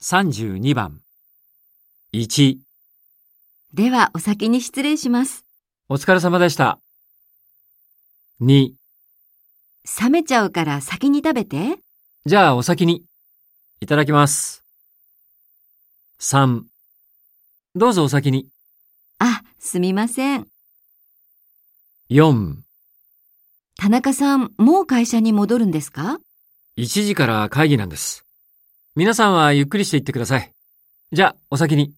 32番。1、では、お先に失礼します。お疲れ様でした。2、冷めちゃうから先に食べて。じゃあお先に。いただきます。3、どうぞお先に。あ、すみません。4、田中さん、もう会社に戻るんですか？1時から会議なんです。皆さんはゆっくりしていってください。じゃあお先に。